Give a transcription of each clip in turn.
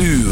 uur.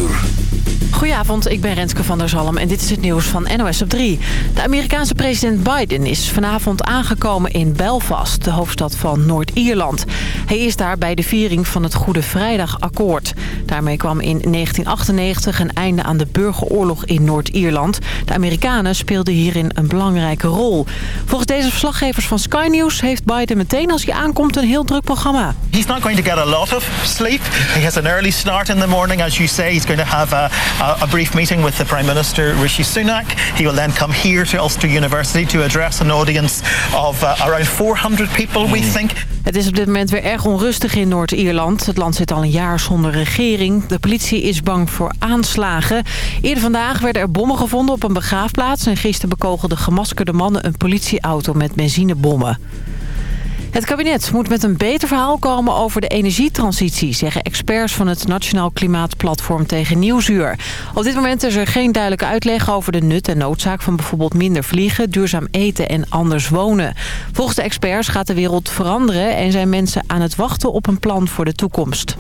Goedenavond, ik ben Renske van der Zalm en dit is het nieuws van NOS op 3. De Amerikaanse president Biden is vanavond aangekomen in Belfast, de hoofdstad van Noord-Ierland. Hij is daar bij de viering van het Goede Vrijdagakkoord. Daarmee kwam in 1998 een einde aan de burgeroorlog in Noord-Ierland. De Amerikanen speelden hierin een belangrijke rol. Volgens deze verslaggevers van Sky News heeft Biden meteen als hij aankomt een heel druk programma. He's not going to get a lot of sleep. He has an early start in the morning, as you say. He's going to have a, a, a brief meeting with the Prime Minister, Rishi Sunak. He will then come here to Ulster University to address an audience of uh, around 400 people, we think. Het is op dit moment weer erg onrustig in Noord-Ierland. Het land zit al een jaar zonder regering. De politie is bang voor aanslagen. Eerder vandaag werden er bommen gevonden op een begraafplaats... en gisteren bekogelden gemaskerde mannen een politieauto met benzinebommen. Het kabinet moet met een beter verhaal komen over de energietransitie... zeggen experts van het Nationaal Klimaatplatform tegen Nieuwsuur. Op dit moment is er geen duidelijke uitleg over de nut en noodzaak... van bijvoorbeeld minder vliegen, duurzaam eten en anders wonen. Volgens de experts gaat de wereld veranderen... en zijn mensen aan het wachten op een plan voor de toekomst.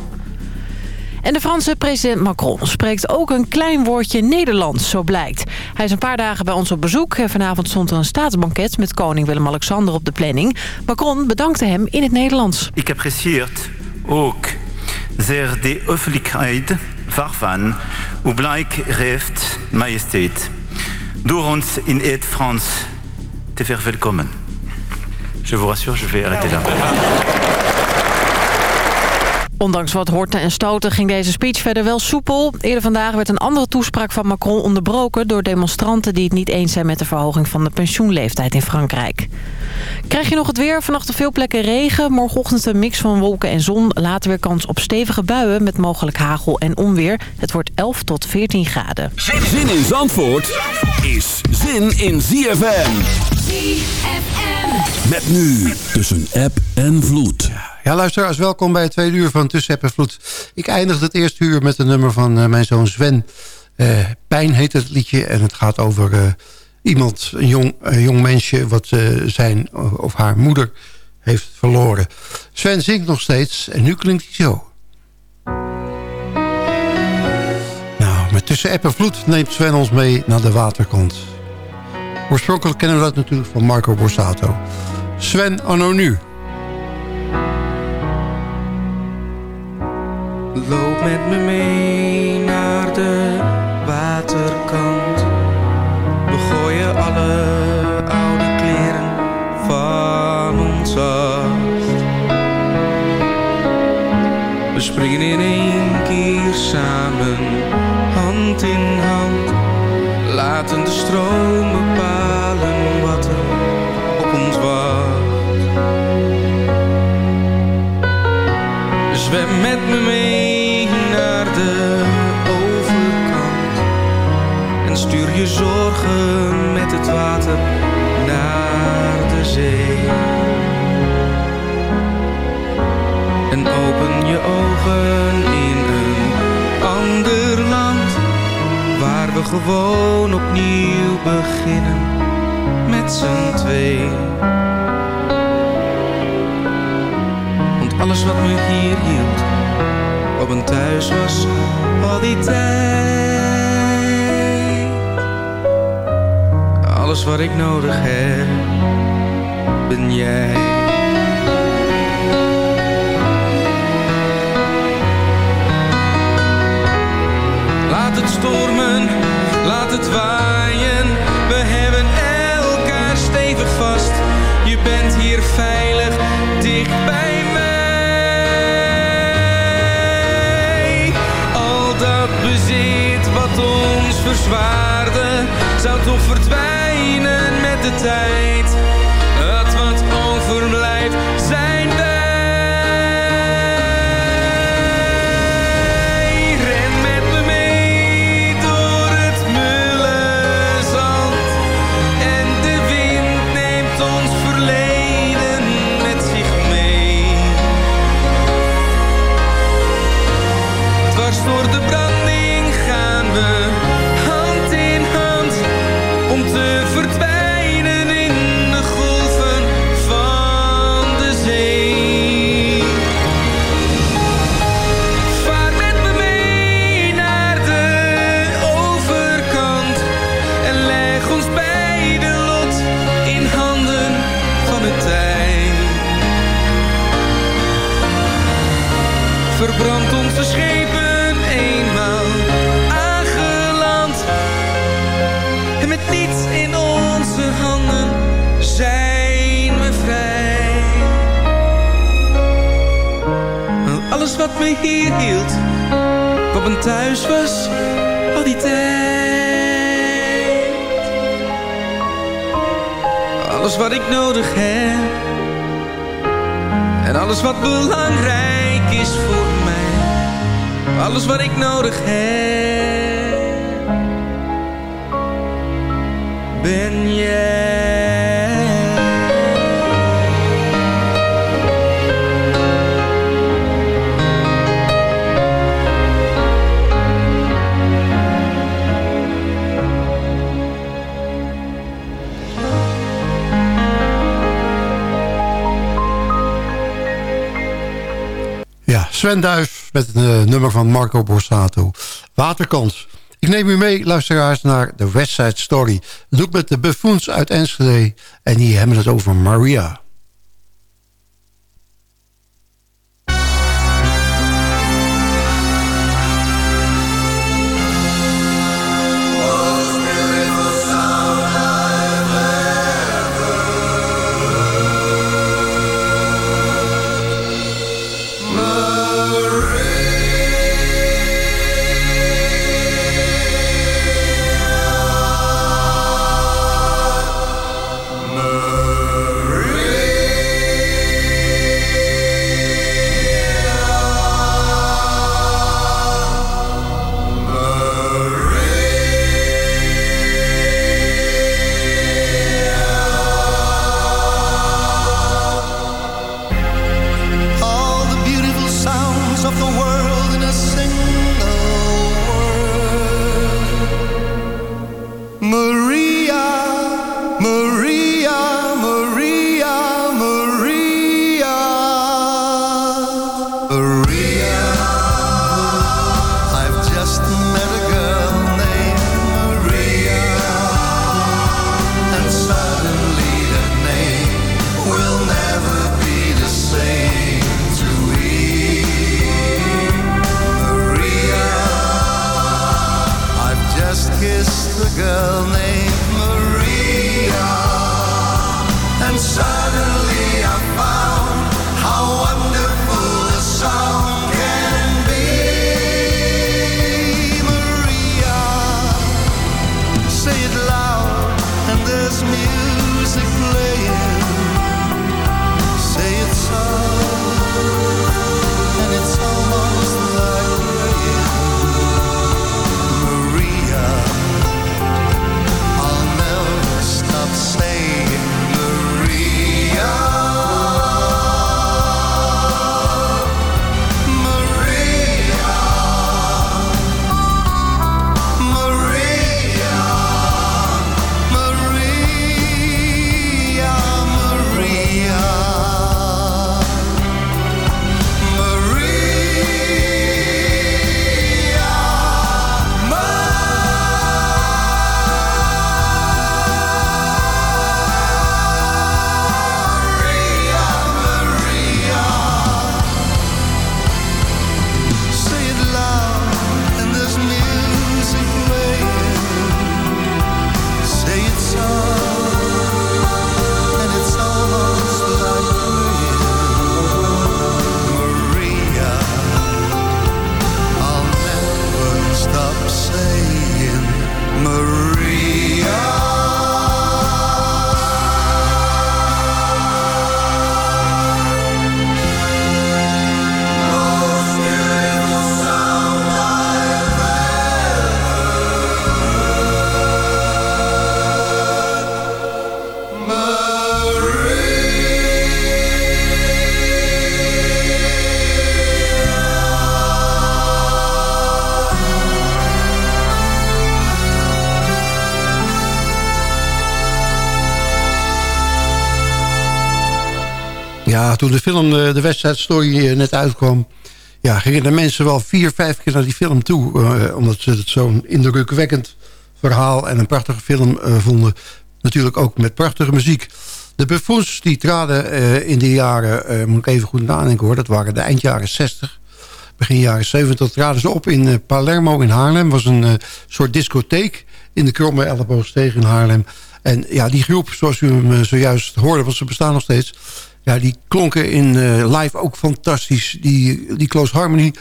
En de Franse president Macron spreekt ook een klein woordje Nederlands, zo blijkt. Hij is een paar dagen bij ons op bezoek. Vanavond stond er een staatsbanket met koning Willem-Alexander op de planning. Macron bedankte hem in het Nederlands. Ik apprecieert ook zeer de öffentlichkeit waarvan u blijk majesteit. Door ons in het Frans te verwelkomen. Je vous rassure, je vais arrêter là. Ondanks wat horten en stoten ging deze speech verder wel soepel. Eerder vandaag werd een andere toespraak van Macron onderbroken... door demonstranten die het niet eens zijn met de verhoging van de pensioenleeftijd in Frankrijk. Krijg je nog het weer? Vannacht op veel plekken regen. Morgenochtend een mix van wolken en zon. Later weer kans op stevige buien met mogelijk hagel en onweer. Het wordt 11 tot 14 graden. Zin in Zandvoort is zin in ZFM. ZFM. Met nu tussen app en vloed. Ja, luisteraars, welkom bij het tweede uur van Tussen en. Ik eindig het eerste uur met een nummer van uh, mijn zoon Sven. Uh, Pijn heet het liedje en het gaat over uh, iemand, een jong, jong mensje... wat zijn of haar moeder heeft verloren. Sven zingt nog steeds en nu klinkt hij zo. Nou, met Tussen App neemt Sven ons mee naar de waterkant. Oorspronkelijk kennen we dat natuurlijk van Marco Borsato. Sven, anno nu. Loop met me mee naar de waterkant. We gooien alle oude kleren van ons af. We springen in één keer samen, hand in hand. Laten de stroom bepalen wat er op ons wacht. Zwem met me zorgen met het water naar de zee En open je ogen in een ander land Waar we gewoon opnieuw beginnen met z'n twee Alles wat me hier hield, op een thuis was al die tijd. Alles wat ik nodig heb, ben jij. Laat het stormen, laat het waaien. We hebben elkaar stevig vast. Je bent hier veilig, dicht bij mij. Al dat bezit wat ons verzwaarde, zou toch verdwijnen met de tijd. Het wat overblijft zijn wat me hier hield, wat mijn thuis was, al die tijd. Alles wat ik nodig heb, en alles wat belangrijk is voor mij. Alles wat ik nodig heb, ben jij. Sven met een eh, nummer van Marco Borsato. Waterkant. Ik neem u mee, luisteraars, naar de West Side Story. Ik met de buffoons uit Enschede. En die hebben het over Maria. Toen de film eh, De West Side Story eh, net uitkwam... Ja, gingen de mensen wel vier, vijf keer naar die film toe. eh, omdat ze het zo'n indrukwekkend verhaal en een prachtige film vonden. Natuurlijk ook met prachtige muziek. De Buffoons die traden in die jaren, moet ik even goed nadenken hoor... dat waren de eind jaren 60, begin jaren 70... traden ze op in Palermo in Haarlem. was een soort discotheek in de Kromme Elleboogsteeg in Haarlem. En ja, die groep, zoals u hem zojuist hoorde, want ze bestaan nog steeds... Ja, die klonken in eh, live ook fantastisch. Die, die Close Harmony,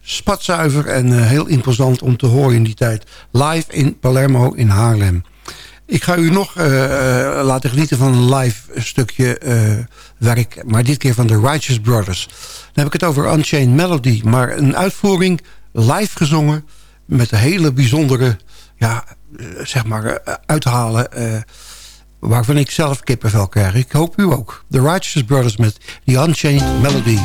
spatzuiver en eh, heel imposant om te horen in die tijd. Live in Palermo in Haarlem. Ik ga u nog eh, laten genieten van een live stukje werk. Maar dit keer van de Righteous Brothers. Dan heb ik het over Unchained Melody. Maar een uitvoering live gezongen. Met een hele bijzondere ja, zeg maar, uithalen. Waarvan ik zelf kippenvel krijg. Ik hoop u ook. The Righteous Brothers met The Unchained Melody.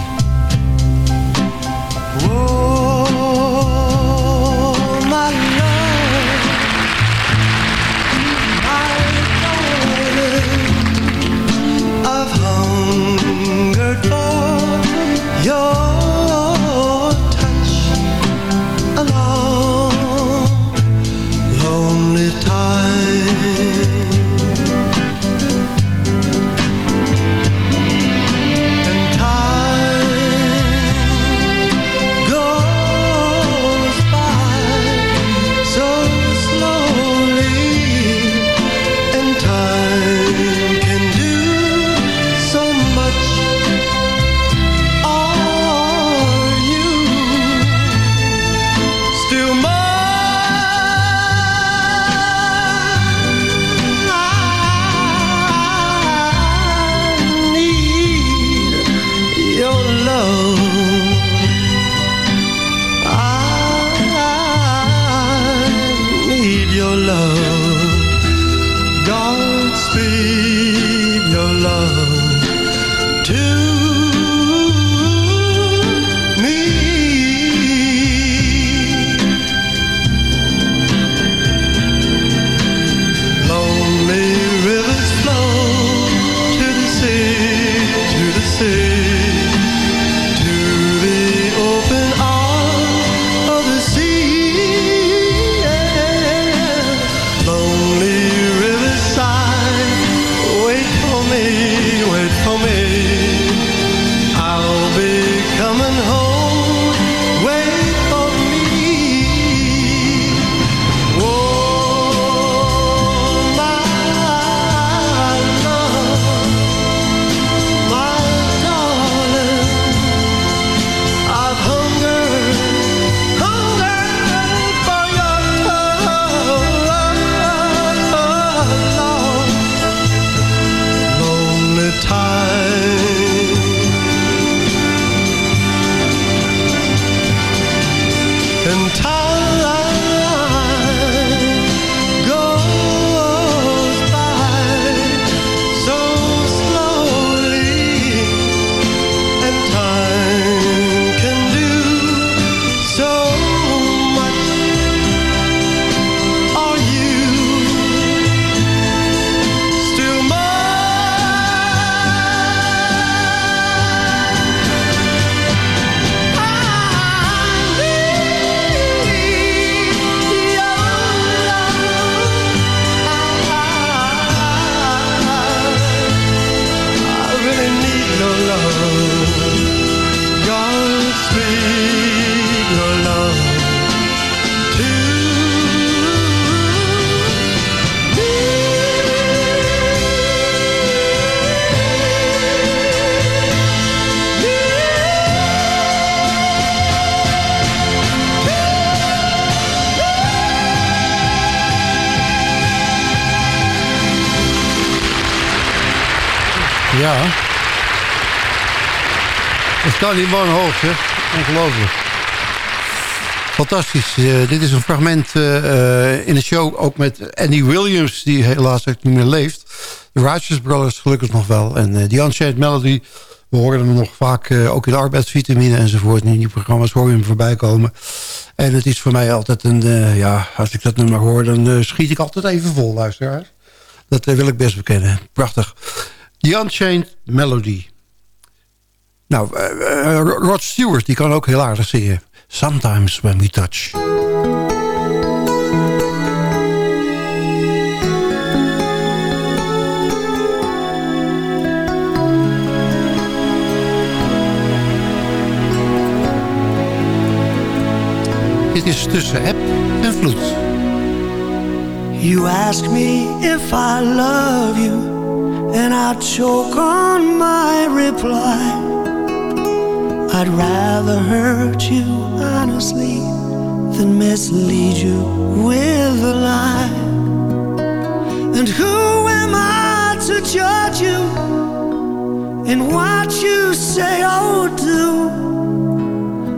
Dat kan niet man hoog, zeg. Ongelooflijk. Fantastisch. Eh, dit is een fragment eh, eh, in de show ook met Andy Williams... die helaas ook niet meer leeft. De Righteous Brothers gelukkig nog wel. En uh, die Unchained Melody... we horen hem nog vaak ook in arbeidsvitamine enzovoort... in die programma's hoor je hem voorbij komen. En het is voor mij altijd een... ja, als ik dat nummer hoor, dan schiet ik altijd even vol, luisteraars. Dat wil ik best bekennen. Prachtig. The Unchained Melody. Nou, uh, uh, Rod Stewart, die kan ook heel aardig zingen. Sometimes when we touch. Dit is tussen app en vloed. You ask me if I love you and I'd choke on my reply. I'd rather hurt you honestly than mislead you with a lie. And who am I to judge you in what you say or do?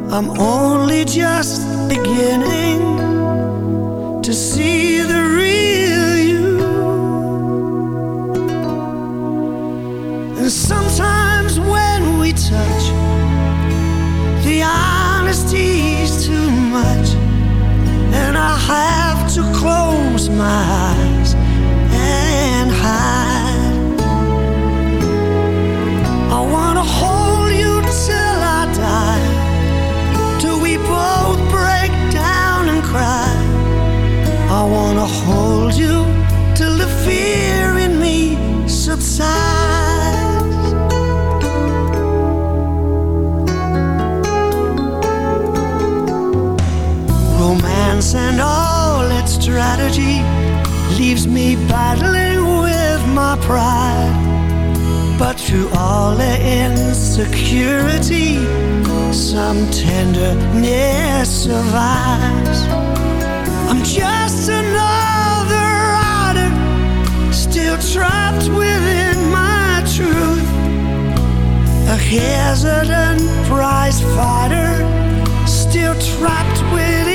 I'm only just beginning to see the close my eyes and hide. I wanna hold you till I die, till we both break down and cry. I wanna hold you till the fear in me subsides. Battling with my pride. But through all the insecurity, some tenderness survives. I'm just another rider, still trapped within my truth. A hesitant prize fighter, still trapped within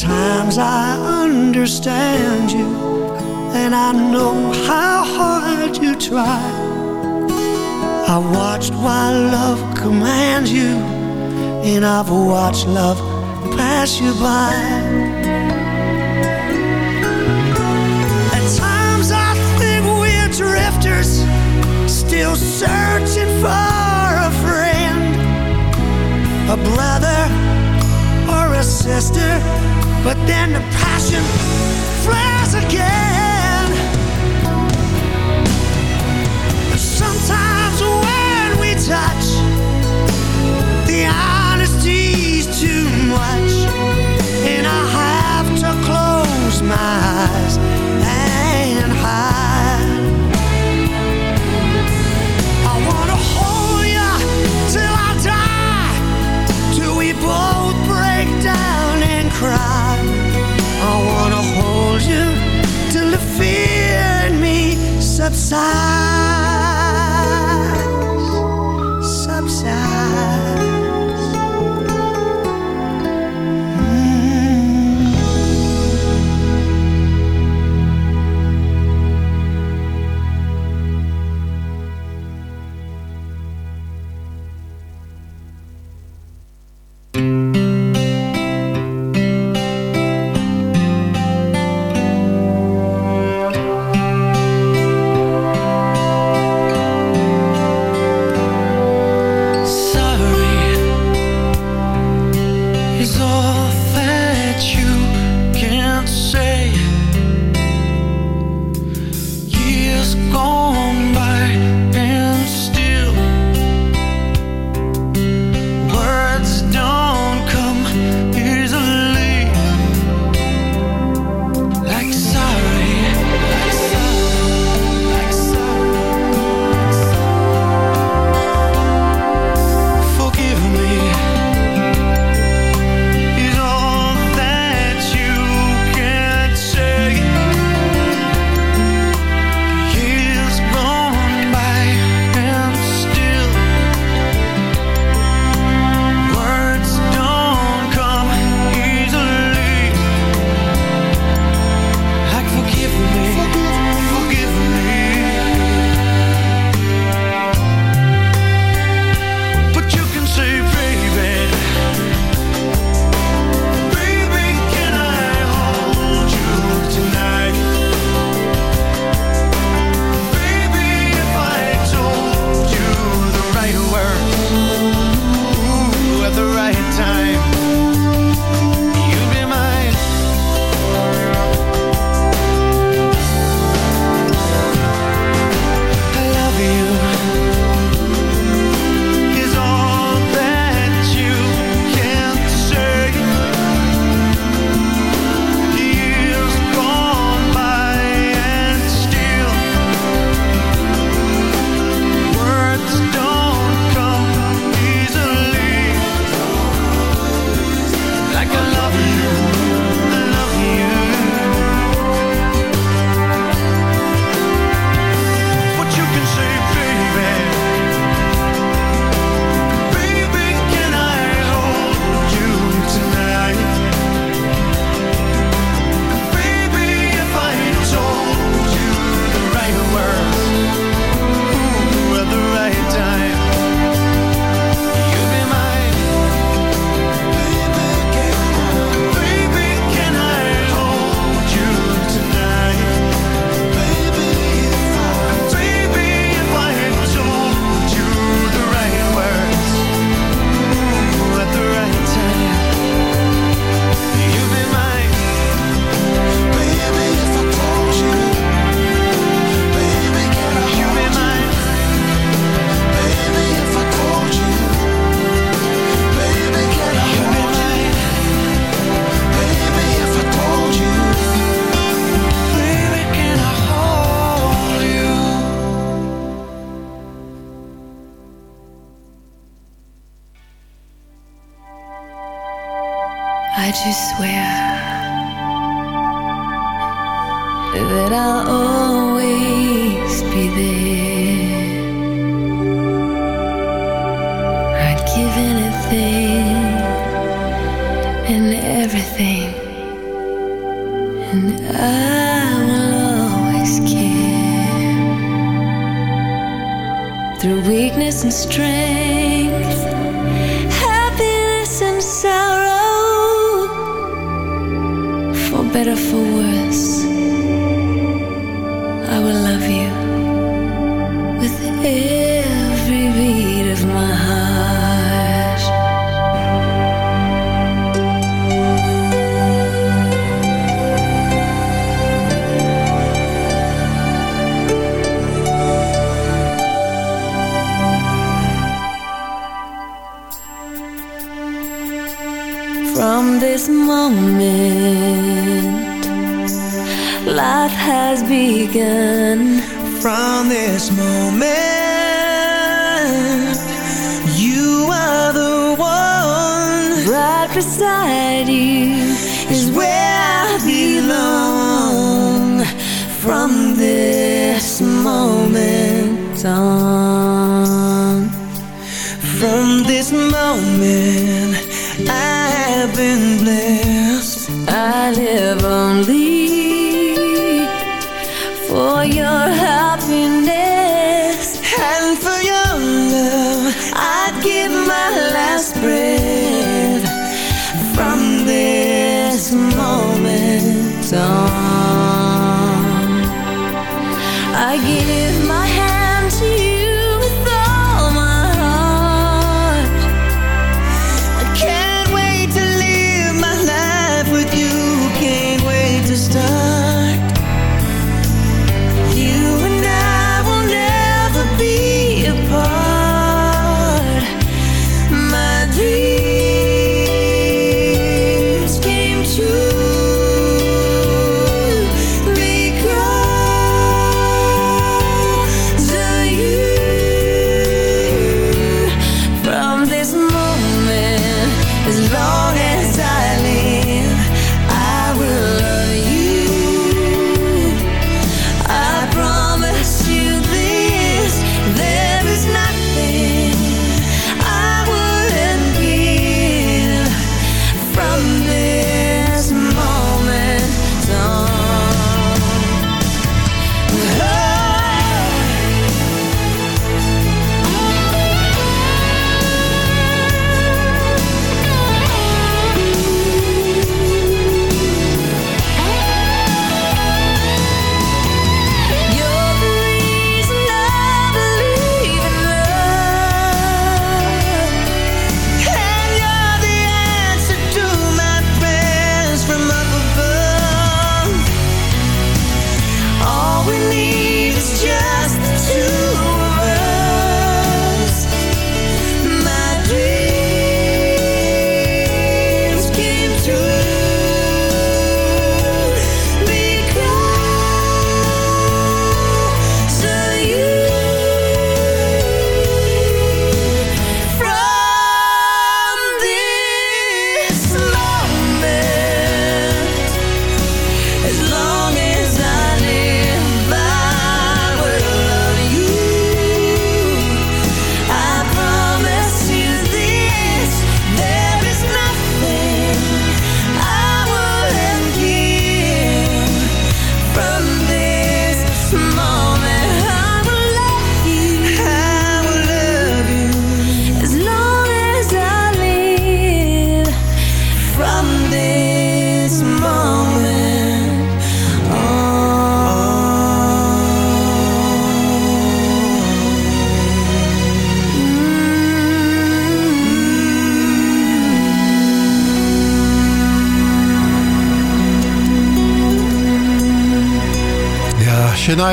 times I understand you and I know how hard you try. I watched while love commands you, and I've watched love pass you by. At times I think we're drifters, still searching for a friend, a brother or a sister. But then the passion flares again. that I'll last breath From this moment on.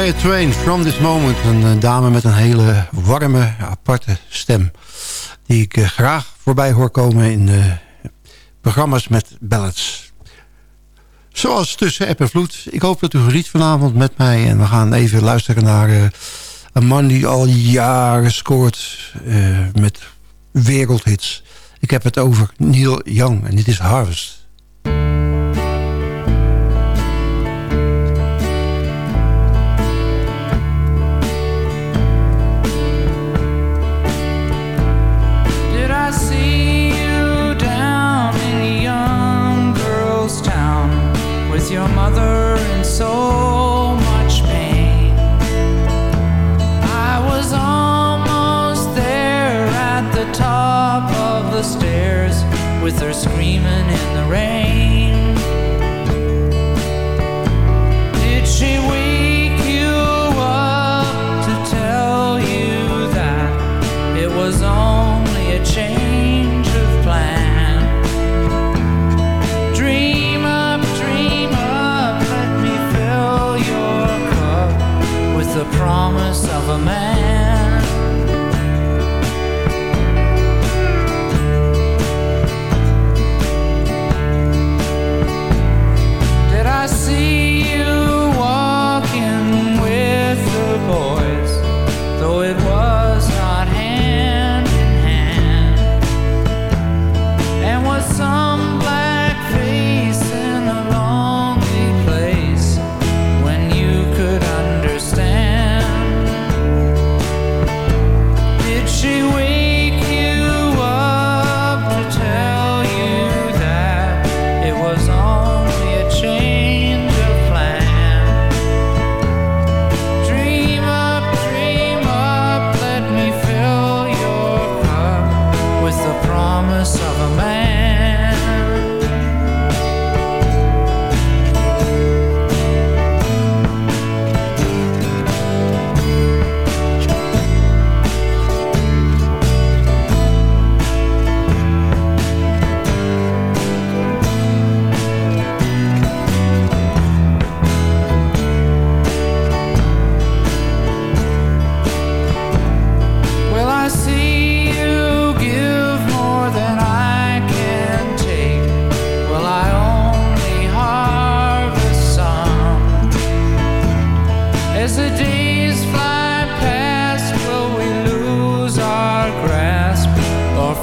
a From This Moment. Een, eh, dame met een hele warme, aparte stem. Die ik eh, graag voorbij hoor komen in eh, programma's met ballads. Zoals tussen app en vloed. Ik hoop dat u geniet vanavond met mij. En we gaan even luisteren naar een man die al jaren scoort met wereldhits. Ik heb het over Neil Young en dit is Harvest. the stairs with her screaming in the rain. Did she wake you up to tell you that it was only a change of plan? Dream up, dream up, let me fill your cup with the promise of a man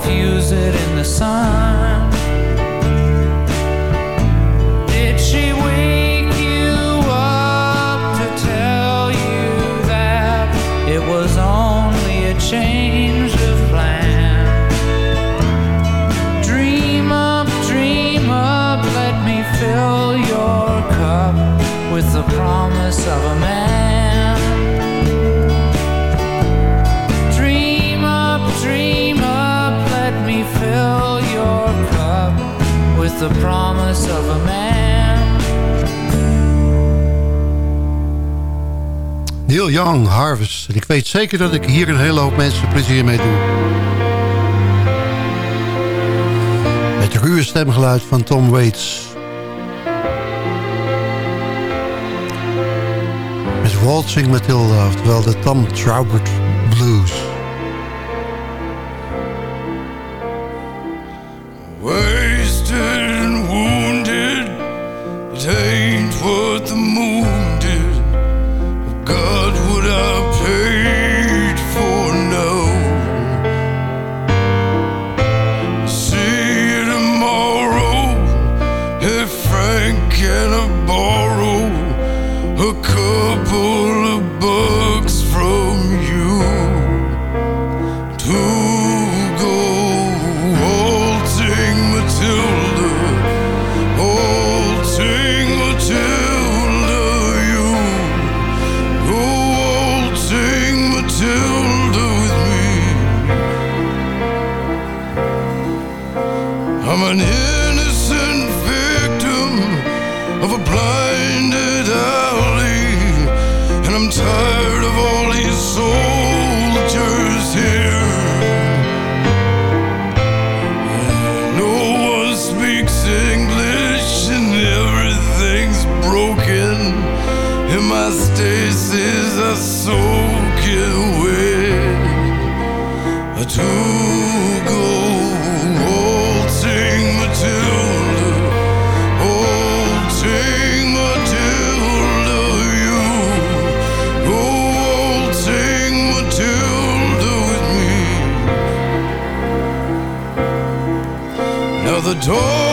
Fuse it in the sun? promise a man. Neil Young, Harvest. En ik weet zeker dat ik hier een hele hoop mensen plezier mee doe. Het ruwe stemgeluid van Tom Waits. Met Waltzing Matilda, oftewel de Tom Traubert. I'm an innocent victim of a blinded alley. And I'm tired of all these soldiers here. No one speaks English and everything's broken. And my stasis are soaking wet. I do told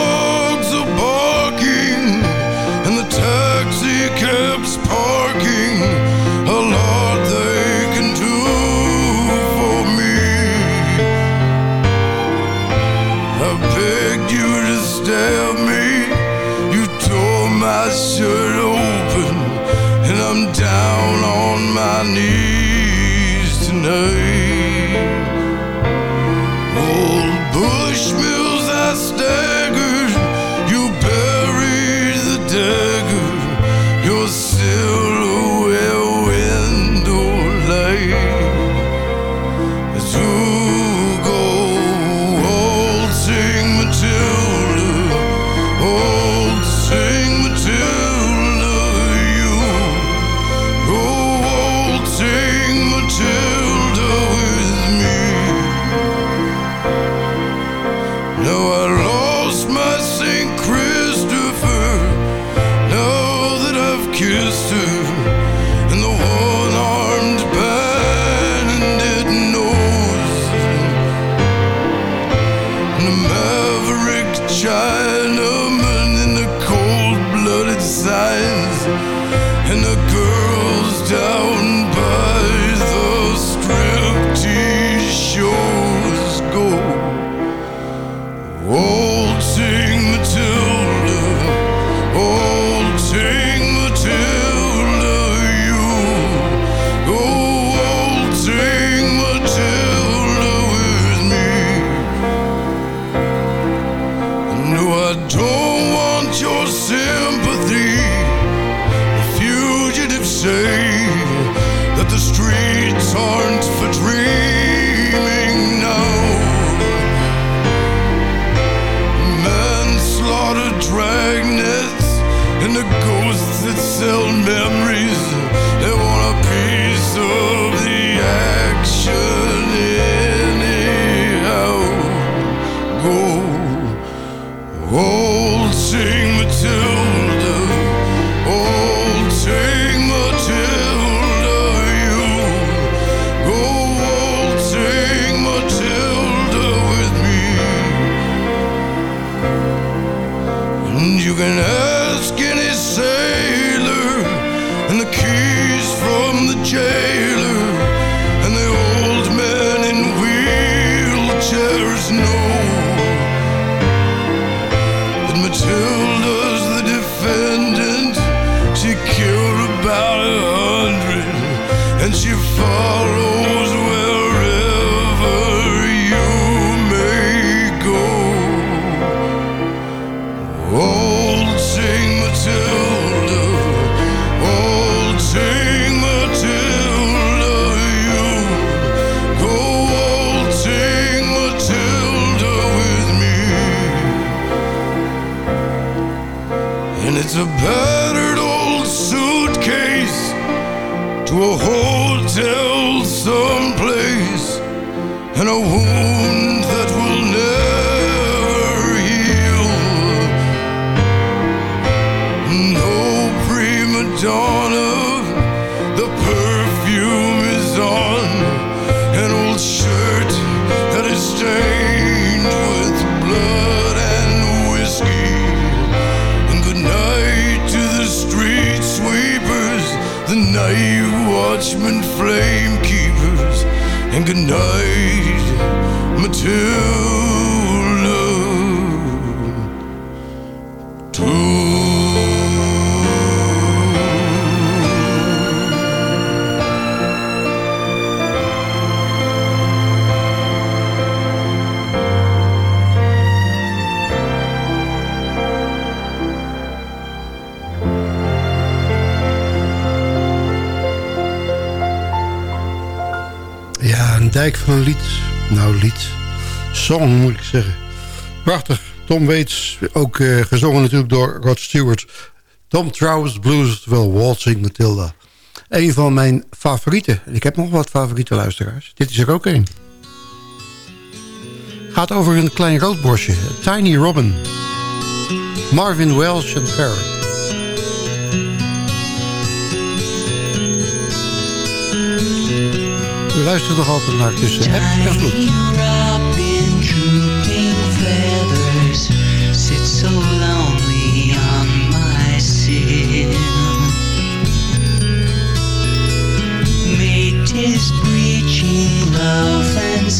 song, moet ik zeggen. Prachtig. Tom Waits, ook eh, gezongen natuurlijk door Rod Stewart. Tom Trouwens Blues, terwijl Waltzing Matilda. Een van mijn favorieten. Ik heb nog wat favoriete luisteraars. Dit is er ook een. Gaat over een klein roodborstje. Tiny Robin. Marvin Welsh en parrot. We luisteren nog altijd naar tussen app goed.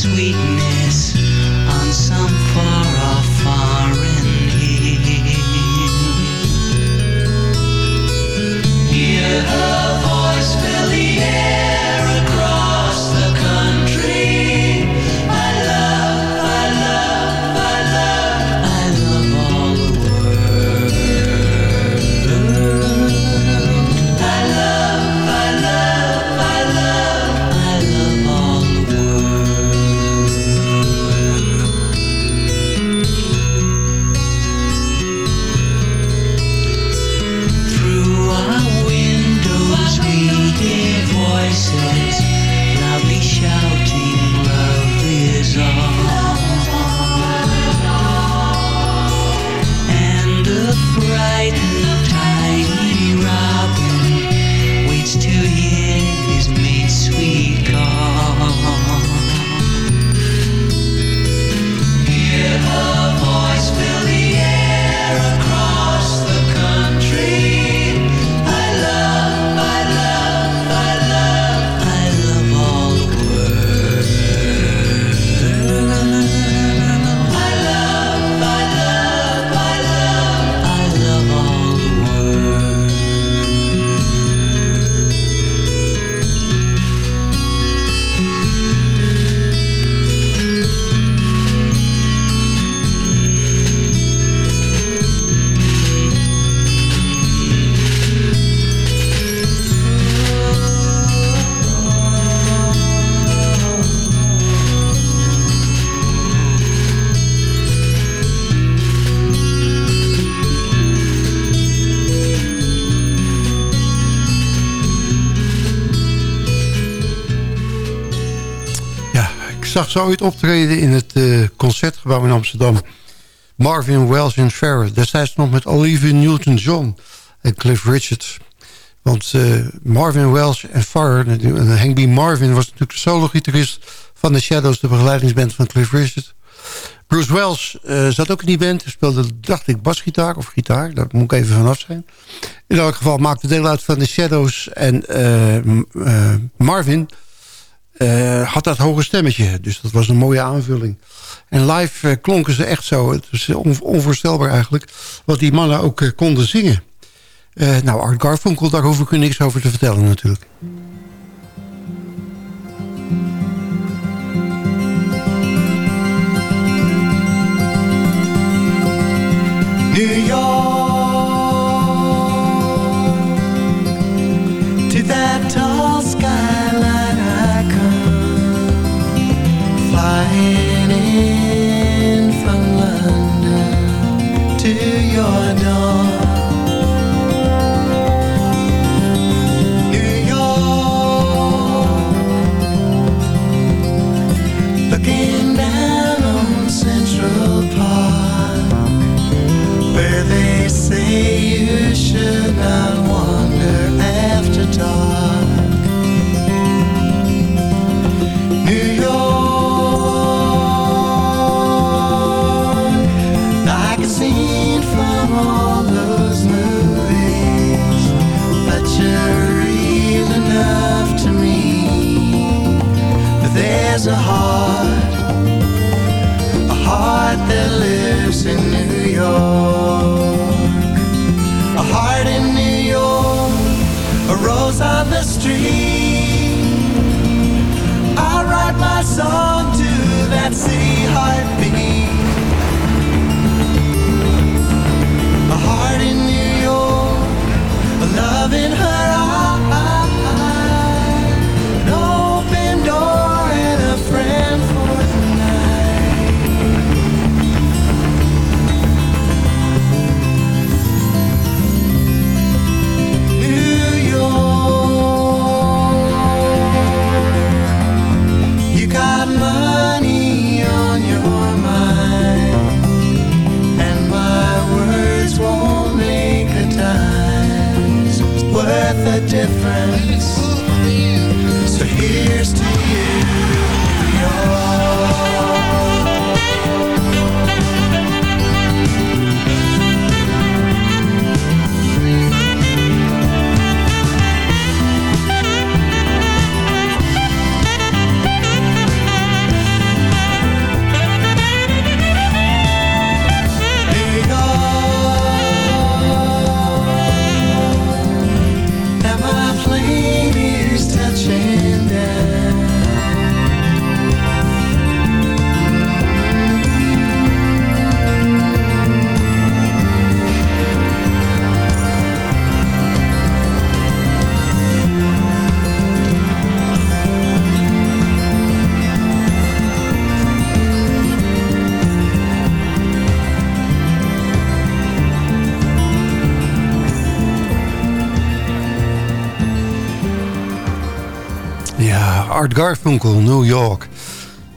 sweetness on some far off foreign hill. Hear her. Zag ze ooit optreden in het eh, Concertgebouw in Amsterdam. Marvin Wells en Farrah. Destijds nog met Olivia Newton-John en Cliff Richards. Want eh, Marvin Wells en Farrah... en Hank B. Marvin was natuurlijk de solo-gitarist van de Shadows... de begeleidingsband van Cliff Richards. Bruce Wells eh, zat ook in die band. Speelde, dacht ik, basgitaar of gitaar. Daar moet ik even vanaf zijn. In elk geval maakte deel uit van de Shadows. En Marvin eh, had dat hoge stemmetje. Dus dat was een mooie aanvulling. En live eh, klonken ze echt zo. Het on- onvoorstelbaar eigenlijk. Wat die mannen ook eh, konden zingen. Nou, Art Garfunkel, daar hoef ik u niks over te vertellen natuurlijk. Wander after dark. New York, like a scene from all those movies, but you're real enough to me. But there's a heart a heart that lives in New York. On the street. I write my song Art Garfunkel, New York. Dat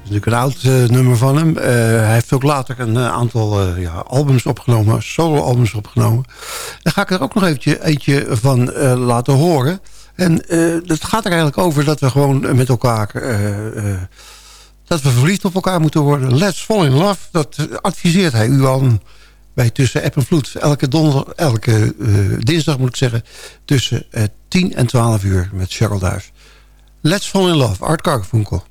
is natuurlijk een oud eh, nummer van hem. Eh, hij heeft ook later een eh, aantal ja, albums opgenomen, solo-albums opgenomen. Daar ga ik er ook nog eventje, eentje van laten horen. En het gaat er eigenlijk over dat we gewoon met elkaar... dat we verliefd op elkaar moeten worden. Let's fall in love, dat adviseert hij u al bij Tussen App en Vloed. Elke, donderdag, elke dinsdag moet ik zeggen, tussen eh, 10 en 12 uur met Cheryl Duif. Let's Fall in Love, Art Garfunkel.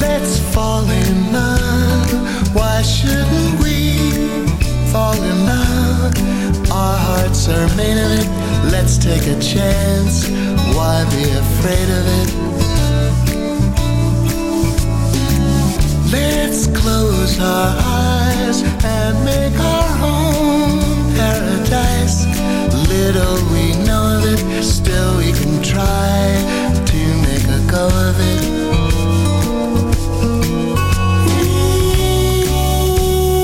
Let's fall in love. Why shouldn't we fall in love? Our hearts are made of it. Let's take a chance. Why be afraid of it? Let's close our eyes and make our own paradise. Little we know of it, still we can try to make a go of it.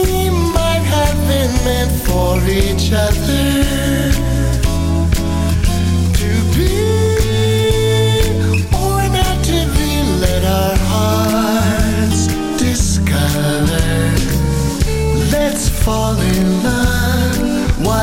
We might have been meant for each other.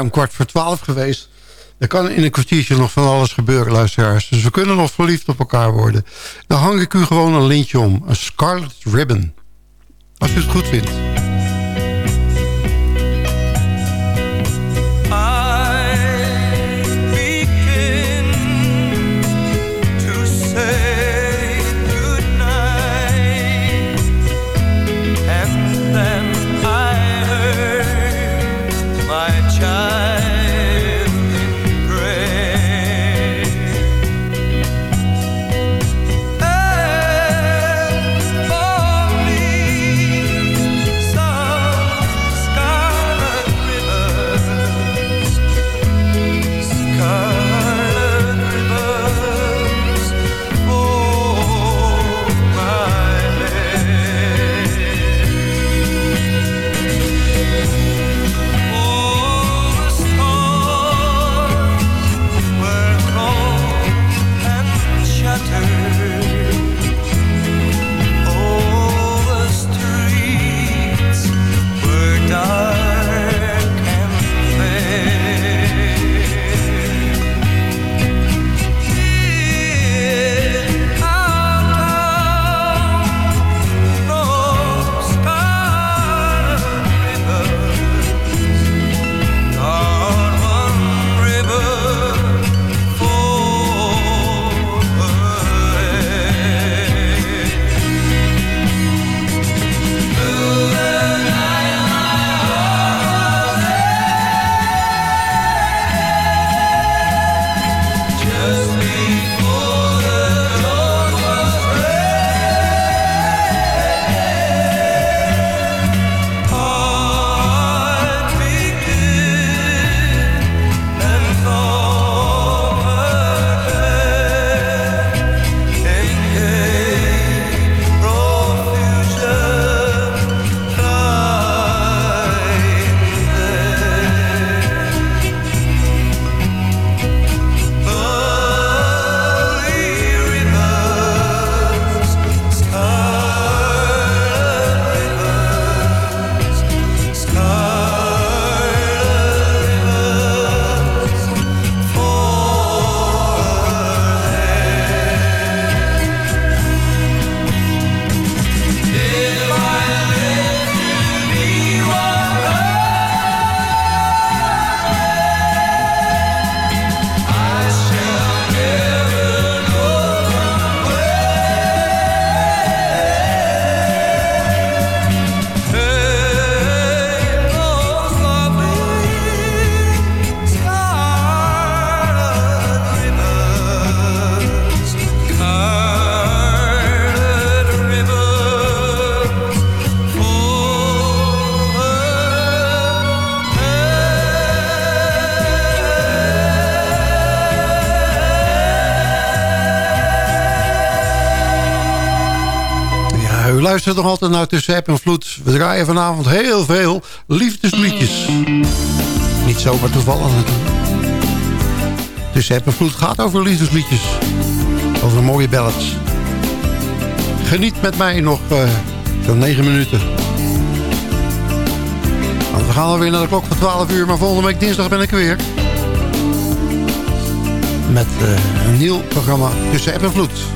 om kwart voor twaalf geweest. Er kan in een kwartiertje nog van alles gebeuren, luisteraars. Dus we kunnen nog verliefd op elkaar worden. Dan hang ik u gewoon een lintje om. Een scarlet ribbon. Als u het goed vindt. luistert nog altijd naar Tussen App en Vloed. We draaien vanavond heel veel liefdesliedjes. Niet zomaar toevallig natuurlijk. Tussen App en Vloed gaat over liefdesliedjes. Over mooie ballads. Geniet met mij nog uh, zo'n 9 minuten. Nou, we gaan alweer naar de klok van 12 uur. Maar volgende week dinsdag ben ik weer. Met eh, een nieuw programma Tussen App en Vloed.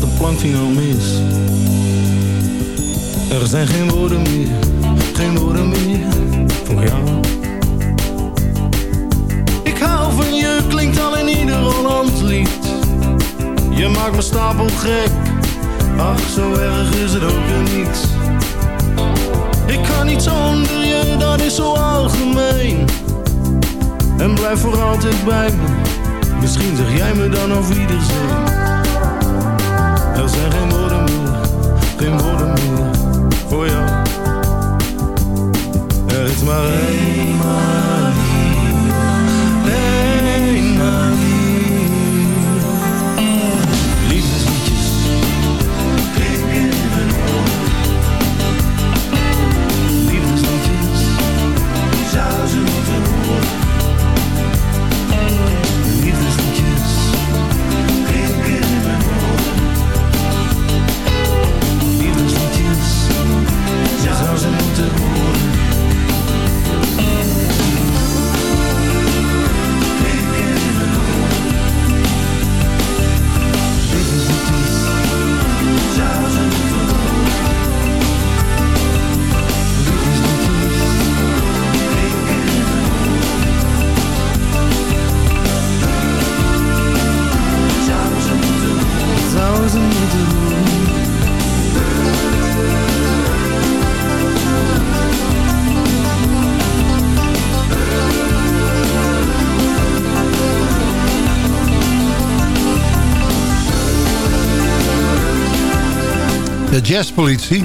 De plank mis. Er zijn geen woorden meer, geen woorden meer voor jou. Ik hou van je, klinkt al in ieder Holland lied. Je maakt me stapel gek, ach zo erg is het ook weer niet. Ik kan niet zonder je, dat is zo algemeen. En blijf voor altijd bij me. Misschien zeg jij me dan over iedereen. Er zijn geen woorden meer, geen woorden meer voor jou. Er is maar één jazzpolitie.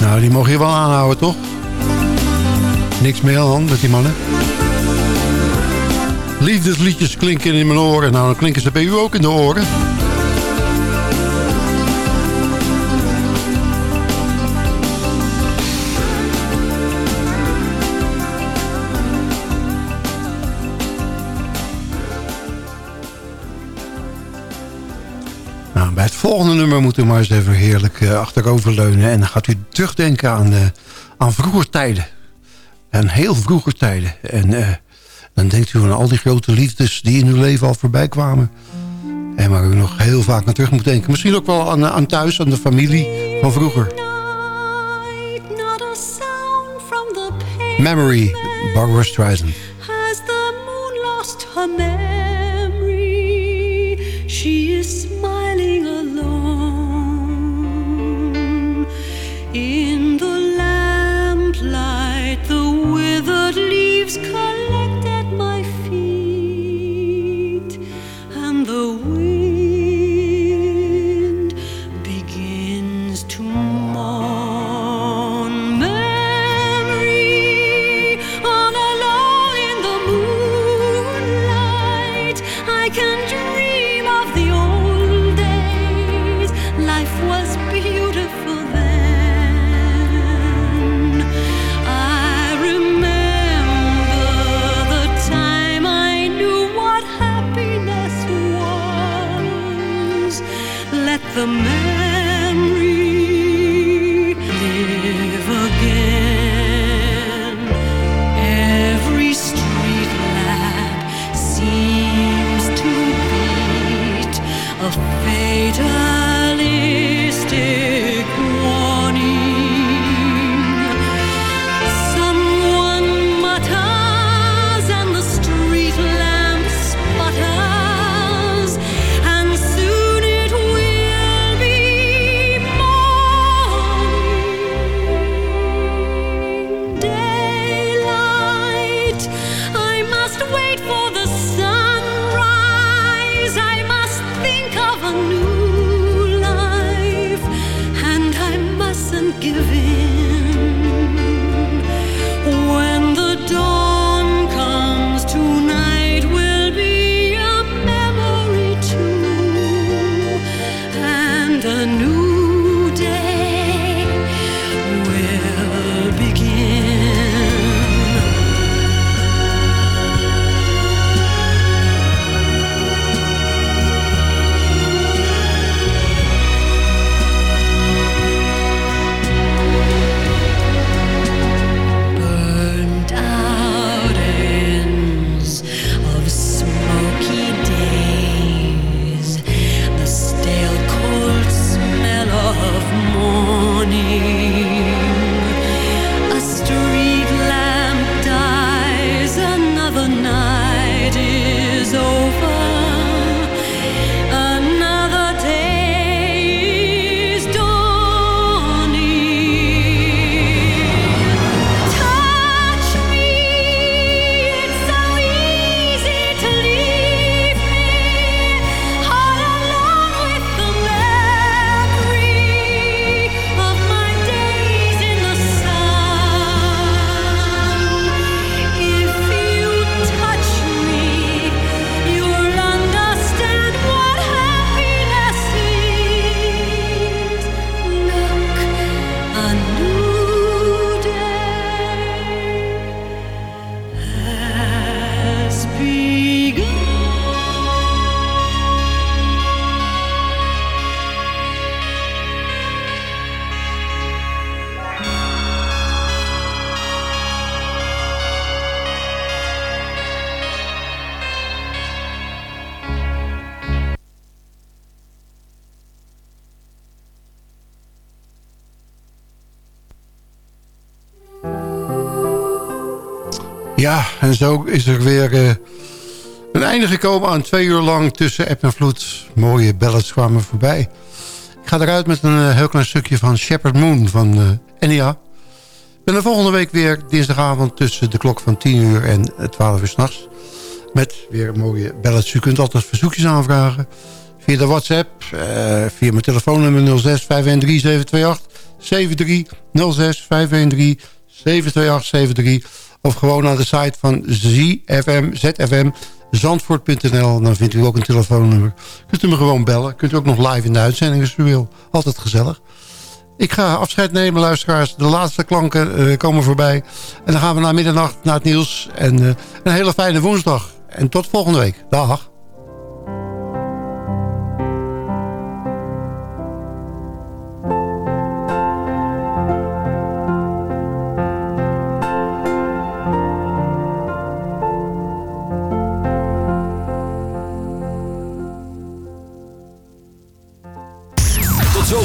Nou, die mogen je wel aanhouden, toch? Niks meer aan met die mannen. Liefdesliedjes klinken in mijn oren. Nou, dan klinken ze bij u ook in de oren. Volgende nummer moet u maar eens even heerlijk uh, achteroverleunen. En dan gaat u terugdenken aan, uh, aan vroeger tijden. En heel vroeger tijden. En uh, dan denkt u aan al die grote liefdes die in uw leven al voorbij kwamen. En waar u nog heel vaak naar terug moet denken. Misschien ook wel aan, aan thuis, aan de familie van vroeger. Memory, Barbara Streisand. Has the moon lost her memory? She is It's calling. Has en zo is er weer eh, een einde gekomen aan twee uur lang tussen app en vloed. Mooie ballads kwamen voorbij. Ik ga eruit met een eh, heel klein stukje van Shepherd Moon van eh Enya. Ik ben er volgende week weer dinsdagavond tussen de klok van 10 uur en eh, 12 uur s'nachts. Met weer mooie ballads. U kunt altijd verzoekjes aanvragen. Via de WhatsApp, eh, via mijn telefoonnummer 06 513 728 73 06 513 728 73 of gewoon naar de site van ZFM, ZFM, zandvoort.nl. Dan vindt u ook een telefoonnummer. Kunt u me gewoon bellen. Kunt u ook nog live in de uitzending als u wil. Altijd gezellig. Ik ga afscheid nemen, luisteraars. De laatste klanken eh, komen voorbij. En dan gaan we naar middernacht naar het nieuws. En eh, een hele fijne woensdag. En tot volgende week. Dag.